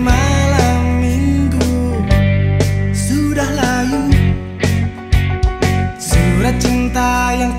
malam minggu Sudah layu. Surat cinta yang